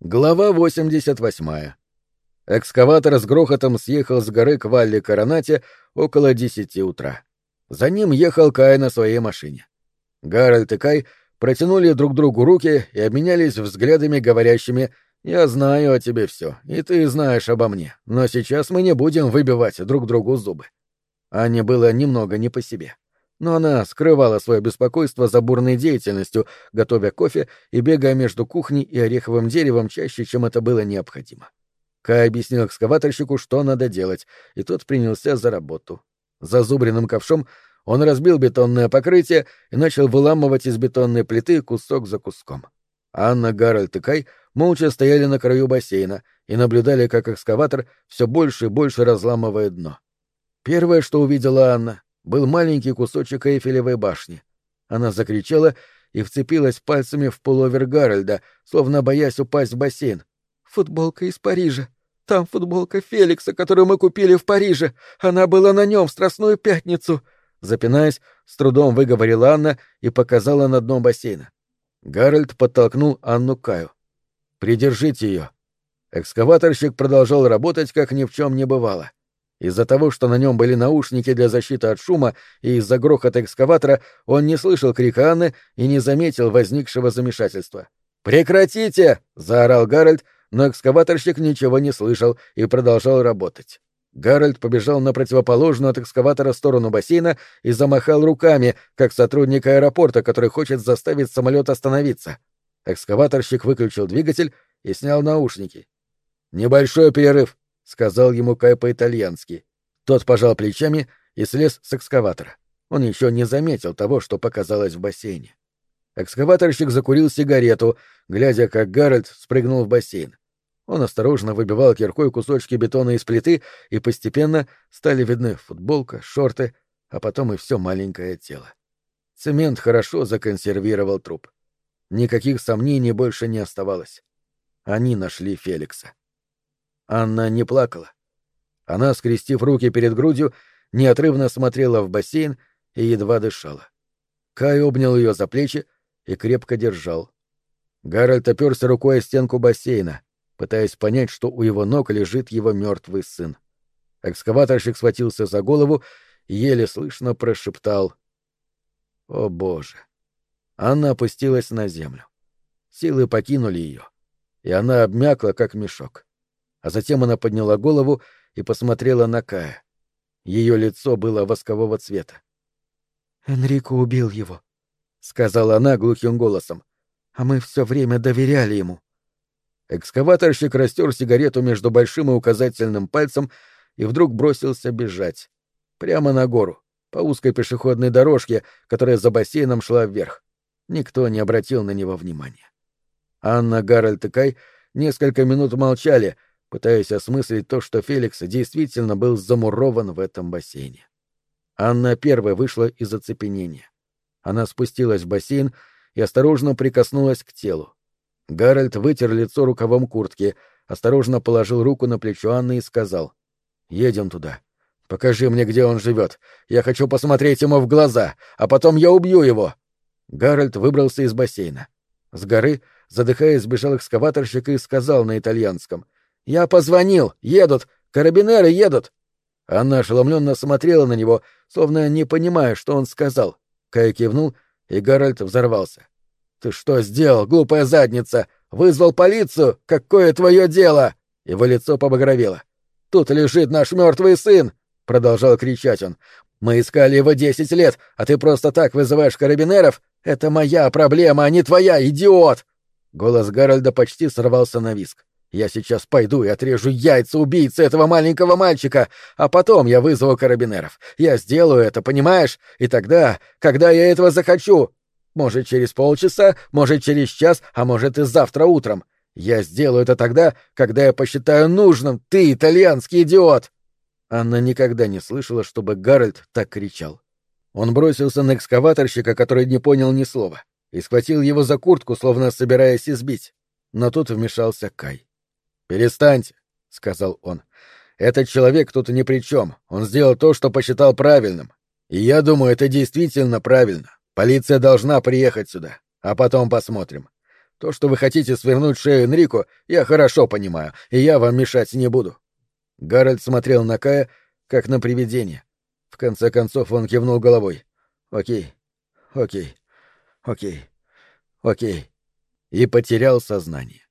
Глава 88. Экскаватор с грохотом съехал с горы к Валли Коронате около десяти утра. За ним ехал Кай на своей машине. Гарольд и Кай протянули друг другу руки и обменялись взглядами, говорящими «Я знаю о тебе все, и ты знаешь обо мне, но сейчас мы не будем выбивать друг другу зубы». Ане было немного не по себе но она скрывала свое беспокойство за бурной деятельностью, готовя кофе и бегая между кухней и ореховым деревом чаще, чем это было необходимо. Кай объяснил экскаваторщику, что надо делать, и тот принялся за работу. Зазубренным ковшом он разбил бетонное покрытие и начал выламывать из бетонной плиты кусок за куском. Анна, Гарольд и Кай молча стояли на краю бассейна и наблюдали, как экскаватор все больше и больше разламывает дно. Первое, что увидела Анна, был маленький кусочек Эйфелевой башни. Она закричала и вцепилась пальцами в пуловер Гарольда, словно боясь упасть в бассейн. «Футболка из Парижа. Там футболка Феликса, которую мы купили в Париже. Она была на нем в Страстную Пятницу». Запинаясь, с трудом выговорила Анна и показала на дно бассейна. Гарольд подтолкнул Анну Каю. «Придержите ее». Экскаваторщик продолжал работать, как ни в чем не бывало. Из-за того, что на нем были наушники для защиты от шума, и из-за грохота экскаватора он не слышал крика Анны и не заметил возникшего замешательства. «Прекратите!» — заорал Гарольд, но экскаваторщик ничего не слышал и продолжал работать. Гарольд побежал на противоположную от экскаватора сторону бассейна и замахал руками, как сотрудник аэропорта, который хочет заставить самолет остановиться. Экскаваторщик выключил двигатель и снял наушники. «Небольшой перерыв», — сказал ему Кай по-итальянски. Тот пожал плечами и слез с экскаватора. Он еще не заметил того, что показалось в бассейне. Экскаваторщик закурил сигарету, глядя, как Гарольд спрыгнул в бассейн. Он осторожно выбивал киркой кусочки бетона из плиты, и постепенно стали видны футболка, шорты, а потом и все маленькое тело. Цемент хорошо законсервировал труп. Никаких сомнений больше не оставалось. Они нашли Феликса. Анна не плакала. Она, скрестив руки перед грудью, неотрывно смотрела в бассейн и едва дышала. Кай обнял ее за плечи и крепко держал. Гарольд оперся рукой о стенку бассейна, пытаясь понять, что у его ног лежит его мертвый сын. Экскаваторщик схватился за голову и еле слышно прошептал «О, Боже!». Анна опустилась на землю. Силы покинули ее, и она обмякла, как мешок а затем она подняла голову и посмотрела на Кая. Ее лицо было воскового цвета. «Энрико убил его», — сказала она глухим голосом. «А мы все время доверяли ему». Экскаваторщик растер сигарету между большим и указательным пальцем и вдруг бросился бежать. Прямо на гору, по узкой пешеходной дорожке, которая за бассейном шла вверх. Никто не обратил на него внимания. Анна, Гарольд и Кай несколько минут молчали, пытаясь осмыслить то, что Феликс действительно был замурован в этом бассейне. Анна первая вышла из оцепенения. Она спустилась в бассейн и осторожно прикоснулась к телу. Гарольд вытер лицо рукавом куртки, осторожно положил руку на плечо Анны и сказал «Едем туда. Покажи мне, где он живет. Я хочу посмотреть ему в глаза, а потом я убью его». Гарольд выбрался из бассейна. С горы, задыхаясь, сбежал экскаваторщик и сказал на итальянском — «Я позвонил! Едут! Карабинеры едут!» Она ошеломленно смотрела на него, словно не понимая, что он сказал. Кай кивнул, и Гарольд взорвался. «Ты что сделал, глупая задница? Вызвал полицию? Какое твое дело?» Его лицо побагровело. «Тут лежит наш мертвый сын!» — продолжал кричать он. «Мы искали его десять лет, а ты просто так вызываешь карабинеров? Это моя проблема, а не твоя, идиот!» Голос Гарольда почти сорвался на виск. Я сейчас пойду и отрежу яйца убийцы этого маленького мальчика, а потом я вызову карабинеров. Я сделаю это, понимаешь? И тогда, когда я этого захочу, может, через полчаса, может, через час, а может, и завтра утром. Я сделаю это тогда, когда я посчитаю нужным, ты, итальянский идиот!» Анна никогда не слышала, чтобы Гарольд так кричал. Он бросился на экскаваторщика, который не понял ни слова, и схватил его за куртку, словно собираясь избить. Но тут вмешался Кай. «Перестаньте», — сказал он. «Этот человек тут ни при чем. Он сделал то, что посчитал правильным. И я думаю, это действительно правильно. Полиция должна приехать сюда. А потом посмотрим. То, что вы хотите свернуть шею Энрико, я хорошо понимаю, и я вам мешать не буду. Гарольд смотрел на Кая, как на привидение. В конце концов он кивнул головой. «Окей, окей, окей, окей». И потерял сознание.